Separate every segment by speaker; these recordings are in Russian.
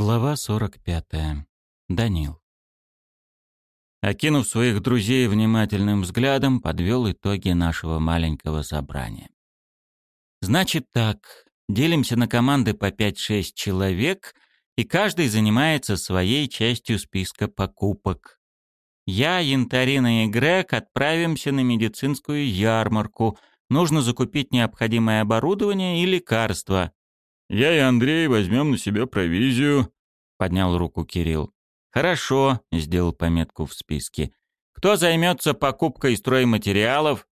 Speaker 1: Глава 45. Данил. Окинув своих друзей внимательным взглядом, подвел итоги нашего маленького собрания. Значит так, делимся на команды по 5-6 человек, и каждый занимается своей частью списка покупок. Я, Янтарина и Грег отправимся на медицинскую ярмарку. Нужно закупить необходимое оборудование и лекарства.
Speaker 2: «Я и Андрей возьмем на себя провизию», —
Speaker 1: поднял руку Кирилл. «Хорошо», — сделал пометку в списке. «Кто займется покупкой стройматериалов?»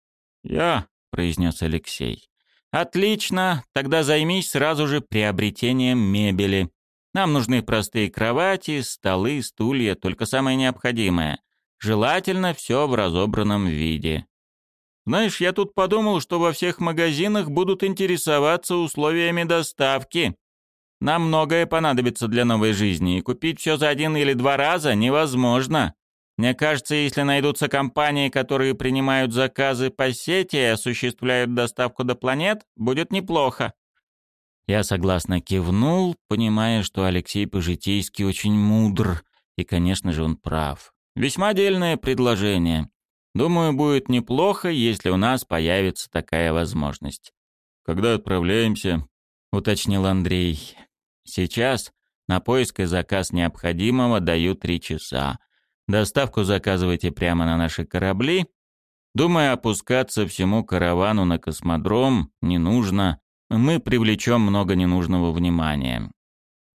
Speaker 2: «Я», —
Speaker 1: произнес Алексей. «Отлично, тогда займись сразу же приобретением мебели. Нам нужны простые кровати, столы, стулья, только самое необходимое. Желательно все в разобранном виде.
Speaker 2: Знаешь, я тут подумал, что во всех магазинах будут интересоваться условиями доставки. Нам многое понадобится для новой жизни, и купить все за один или два раза невозможно. Мне кажется, если найдутся компании, которые принимают заказы по сети и осуществляют доставку до планет, будет неплохо.
Speaker 1: Я согласно кивнул, понимая, что Алексей по-житейски очень мудр, и, конечно же, он прав. Весьма дельное предложение. Думаю, будет неплохо, если у нас появится такая возможность.
Speaker 2: Когда отправляемся?
Speaker 1: уточнил Андрей. Сейчас на поиск и заказ необходимого даю три часа. Доставку заказывайте прямо на наши корабли. Думаю, опускаться всему каравану на космодром не нужно. Мы привлечем много ненужного внимания.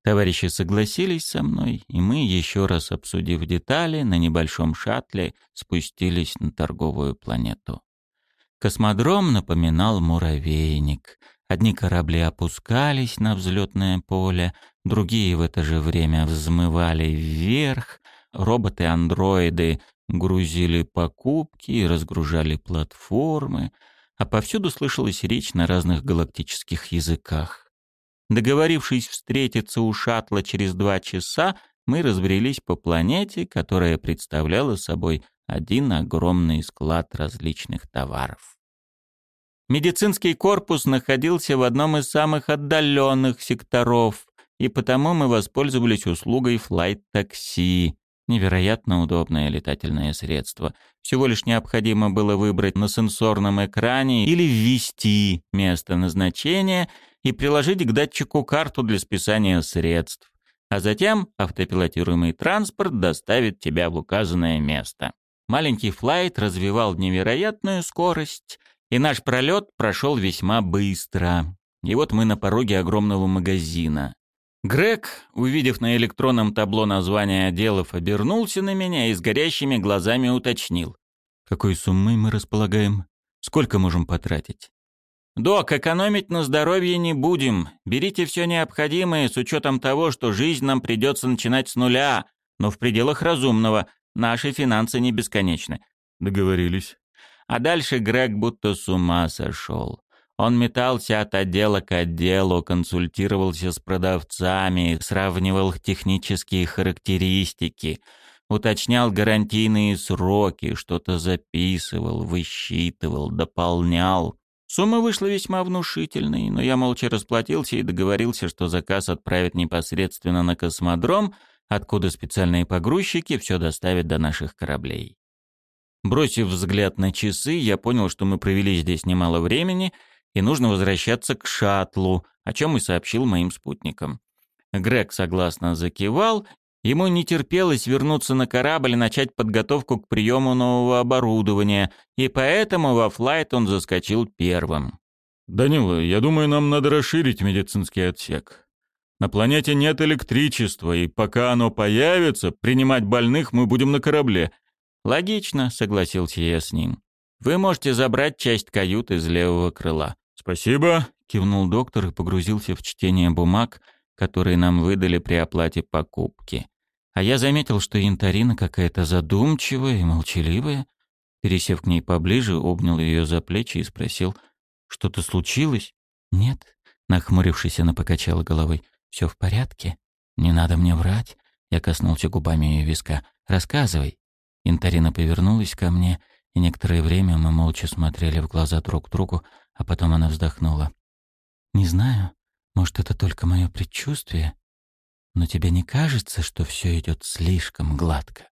Speaker 1: Товарищи согласились со мной, и мы, еще раз обсудив детали, на небольшом шаттле спустились на торговую планету. Космодром напоминал муравейник. Одни корабли опускались на взлетное поле, другие в это же время взмывали вверх. Роботы-андроиды грузили покупки и разгружали платформы, а повсюду слышалась речь на разных галактических языках. Договорившись встретиться у шаттла через два часа, мы разбрелись по планете, которая представляла собой один огромный склад различных товаров. Медицинский корпус находился в одном из самых отдаленных секторов, и потому мы воспользовались услугой флайт-такси. Невероятно удобное летательное средство. Всего лишь необходимо было выбрать на сенсорном экране или ввести место назначения и приложить к датчику карту для списания средств. А затем автопилотируемый транспорт доставит тебя в указанное место. Маленький флайт развивал невероятную скорость, и наш пролет прошел весьма быстро. И вот мы на пороге огромного магазина. Грег, увидев на электронном табло название отделов, обернулся на меня и с горящими глазами уточнил. «Какой суммой мы располагаем? Сколько можем потратить?» «Док, экономить на здоровье не будем. Берите все необходимое с учетом того, что жизнь нам придется начинать с нуля, но в пределах разумного. Наши финансы не бесконечны».
Speaker 2: «Договорились».
Speaker 1: А дальше Грег будто с ума сошел. Он метался от отдела к отделу, консультировался с продавцами, сравнивал технические характеристики, уточнял гарантийные сроки, что-то записывал, высчитывал, дополнял. Сумма вышла весьма внушительной, но я молча расплатился и договорился, что заказ отправят непосредственно на космодром, откуда специальные погрузчики все доставят до наших кораблей. Бросив взгляд на часы, я понял, что мы провели здесь немало времени — и нужно возвращаться к шаттлу, о чем и сообщил моим спутникам. Грег согласно закивал, ему не терпелось вернуться на корабль и начать подготовку к приему нового оборудования, и поэтому во флайт он заскочил первым.
Speaker 2: «Данила, я думаю, нам надо расширить медицинский отсек. На планете нет электричества, и пока оно появится, принимать больных мы будем на корабле».
Speaker 1: «Логично», — согласился я с ним. Вы можете забрать часть кают из левого крыла.
Speaker 2: Спасибо,
Speaker 1: кивнул доктор и погрузился в чтение бумаг, которые нам выдали при оплате покупки. А я заметил, что Янтарина какая-то задумчивая и молчаливая. Пересев к ней поближе, обнял ее за плечи и спросил, «Что-то случилось?» «Нет», — нахмурившись, она покачала головой. «Все в порядке? Не надо мне врать». Я коснулся губами ее виска. «Рассказывай». Янтарина повернулась ко мне и некоторое время мы молча смотрели в глаза друг другу, а потом она вздохнула. «Не знаю, может, это только мое предчувствие, Но тебе не кажется, что все идет слишком гладко?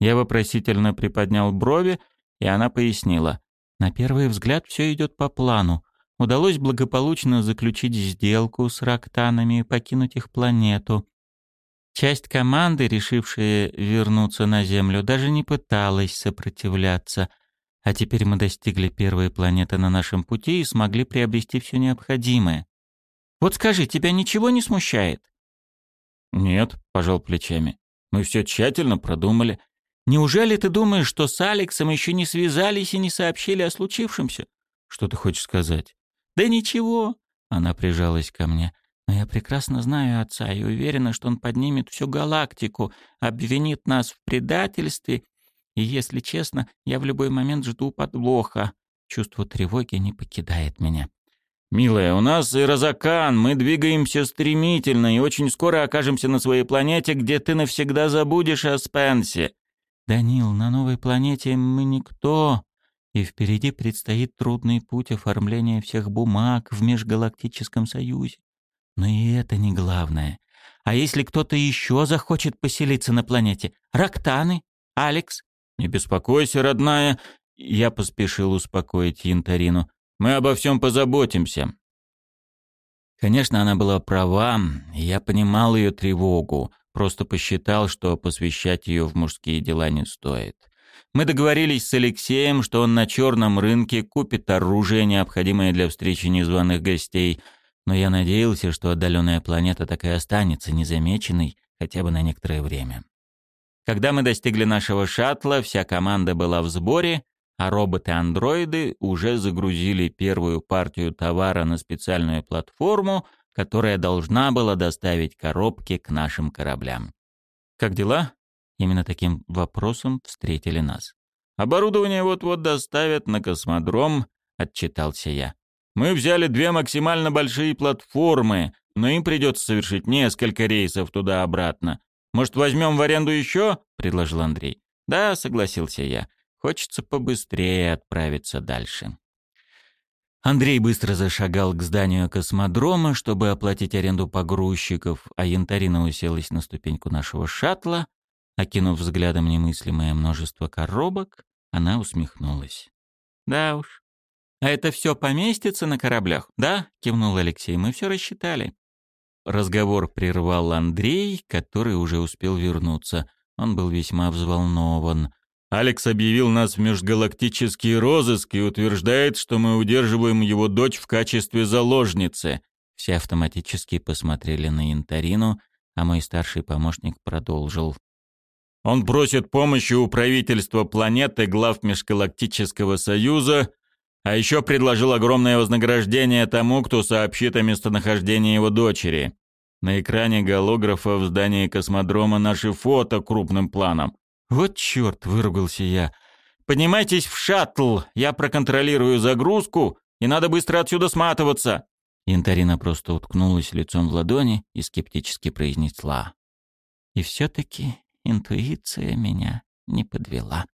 Speaker 1: Я вопросительно приподнял брови, и она пояснила. На первый взгляд все идет по плану. Удалось благополучно заключить сделку с рактанами и покинуть их планету. Часть команды, решившая вернуться на Землю, даже не пыталась сопротивляться. А теперь мы достигли первой планеты на нашем пути и смогли приобрести все необходимое. Вот скажи, тебя ничего не смущает?
Speaker 2: Нет, пожал плечами. Мы все тщательно продумали.
Speaker 1: Неужели ты думаешь, что с Алексом еще не связались и не сообщили о случившемся?
Speaker 2: Что ты хочешь сказать?
Speaker 1: Да ничего. Она прижалась ко мне. Но я прекрасно знаю отца и уверена, что он поднимет всю галактику, обвинит нас в предательстве. И, если честно, я в любой момент жду подвоха. Чувство тревоги не покидает меня.
Speaker 2: «Милая, у нас Ирозакан, мы двигаемся стремительно и очень скоро окажемся на своей планете, где ты навсегда забудешь о Спенсе.
Speaker 1: «Данил, на новой планете мы никто, и впереди предстоит трудный путь оформления всех бумаг в Межгалактическом Союзе. Но и это не главное. А если кто-то еще захочет поселиться на планете? Рактаны? Алекс?»
Speaker 2: «Не беспокойся, родная», — я поспешил успокоить Янтарину. «Мы обо всем позаботимся». Конечно, она была права, я понимал ее тревогу, Просто посчитал, что посвящать ее в мужские дела не стоит. Мы договорились с Алексеем, что он на черном рынке купит оружие, необходимое для встречи незваных гостей, но я надеялся, что отдаленная планета так и останется незамеченной хотя бы на некоторое время. Когда мы достигли нашего шаттла, вся команда была в сборе, а роботы-андроиды уже загрузили первую партию товара на специальную платформу, которая должна была доставить коробки к нашим кораблям. «Как дела?» Именно таким вопросом встретили нас. «Оборудование вот-вот доставят на космодром», — отчитался я. «Мы взяли две максимально большие платформы, но им придется совершить несколько рейсов туда-обратно. Может, возьмем в аренду еще?» — предложил Андрей. «Да», — согласился я. «Хочется побыстрее отправиться дальше». Андрей быстро зашагал к зданию космодрома, чтобы оплатить аренду погрузчиков, а Янтарина уселась на ступеньку нашего шаттла. Окинув взглядом немыслимое множество коробок, она усмехнулась. «Да уж. А это все поместится на кораблях?» «Да», — кивнул Алексей, — «мы все рассчитали». Разговор прервал Андрей, который уже успел вернуться. Он был весьма взволнован. Алекс объявил нас в межгалактический розыск и утверждает, что мы удерживаем его дочь в качестве заложницы. Все автоматически посмотрели на Янтарину, а мой старший помощник продолжил. Он просит помощи у правительства планеты, глав Межгалактического Союза, а еще предложил огромное вознаграждение тому, кто сообщит о местонахождении его дочери. На экране голографа в здании космодрома наши фото крупным планом. «Вот черт!» — выругался я. «Поднимайтесь в шаттл, я проконтролирую загрузку, и надо быстро отсюда сматываться!» Янтарина просто уткнулась лицом в ладони и скептически произнесла. «И все-таки интуиция меня не подвела».